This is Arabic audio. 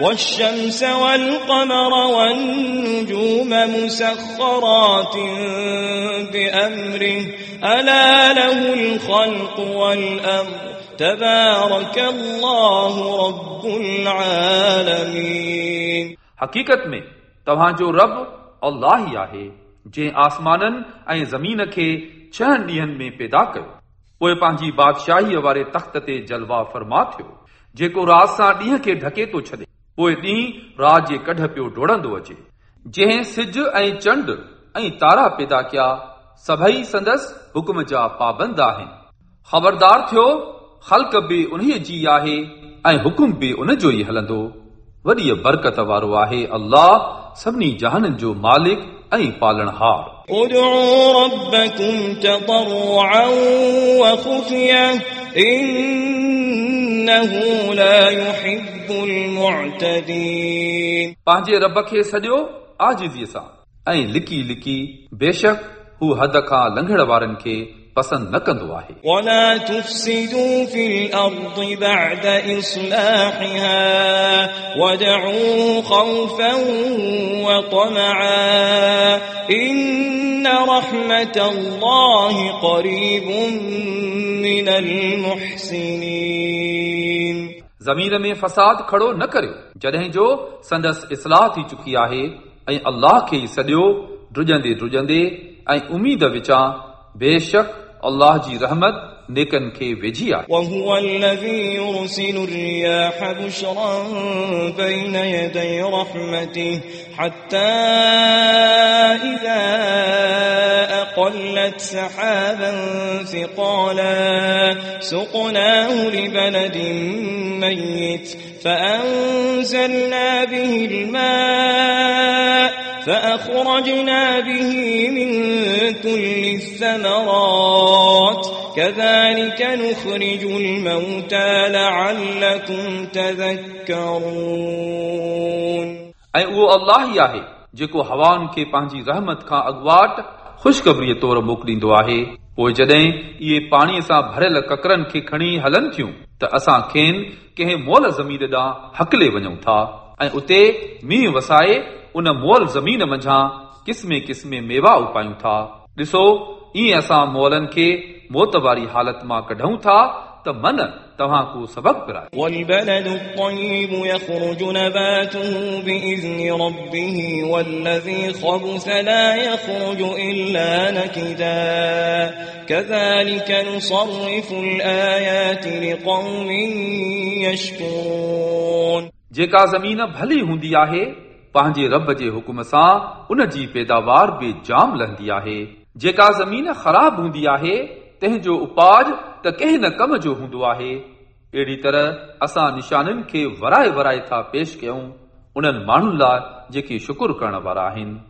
والشمس والقمر والنجوم مسخرات بأمره ألا له الخلق والأمر تبارك الله رب العالمين हक़ीक़त में तव्हांजो रब अल्लाह ई आहे जंहिं आसमाननि ऐं ज़मीन खे छहनि ॾींहंनि में पैदा कयो पोइ पंहिंजी बादशाहीअ वारे तख़्त ते जलवा फरमा थियो जेको राति सां ॾींहं खे ढके थो छॾे पोइ ॾींहुं रात जे कढ पियो डोड़ंदो अचे जंहिं सिज ऐं चंड ऐं तारा पैदा कया सभई संदसि हुकुम जा पाबंद आहिनि ख़बरदार थियो ख़ल्क बि उन्हीअ जी आहे ऐं हुकुम बि उन जो ई हलंदो वॾी बरकत वारो आहे अल्लाह सभिनी जहाननि जो मालिक ऐं पालणहार ادعوا ربكم تضرعا وخفية إنه لا يحب المعتدين पंहिंजे रब खे सॼो आजिज़ीअ सां ऐं लिकी लिकी बेशक हू हद खां लंघड़ वारनि खे पसंदि न कंदो आहे ولا تفسدوا في الأرض بعد إصلاحها وادعوه خوفا وطمعا إن رحمة الله قريب من المحسنين ज़मीन में फ़साद खड़ो न करियो जॾहिं जो संदसि इस्लाह थी चुकी आहे ऐं अल्लाह खे ई सॼो ड्रुजंदे ड्रुजंदे ऐं उमीद विचां बेशक अल्लाह जी रहमत नेकनि खे वेझी आहे وهو الذي يرسل الرياح بشرا بين يدي رحمته حتى إذا أقلت سحابا ثقالا سقناه لبلد ميت فأنزلنا به الماء فأخرجنا به من كل الثمرات كذلك نخرج الموتى لعلكم تذكرون ऐं उहो अल्लाह ई आहे जेको हवाउनि खे पंहिंजी रहमत खां अॻुवाट ख़ुशख़बरीअ तौरु मोकिलींदो आहे پوءِ جڏهن اهي پاڻيءَ سان ڀريل ڪڪرن کي کڻي هلن ٿيون ته اسان کين ڪنهن مول زمين ڏانهن هڪلي وڃون ٿا. ۽ اتي مينهن وسائي ان مول زمين منجهان قسمي قسمي ميوا اپايون ٿا. ڏسو ائين اسان مولن کي موت واري حالت مان ڪڍون ٿا त मन तव्हां को सबक़ पिराए والبلد الطيب يخرج نباته بإذن ربه والذي خبث لا يخرج إلا نكدا كذلك نصرف الآيات لقوم يشكرون जेका ज़मीन भली हूंदी आहे पंहिंजे रब जे हुकुम सां उन जी पैदावार बि जाम लहंदी आहे जेका ज़मीन ख़राब हूंदी आहे तंहिंजो उपाज त कंहिं न कम जो हूंदो आहे अहिड़ी तरह असां निशाननि खे वराए वराए था पेश कयूं उन्हनि माण्हुनि लाइ जेके शुकुर करण वारा आहिनि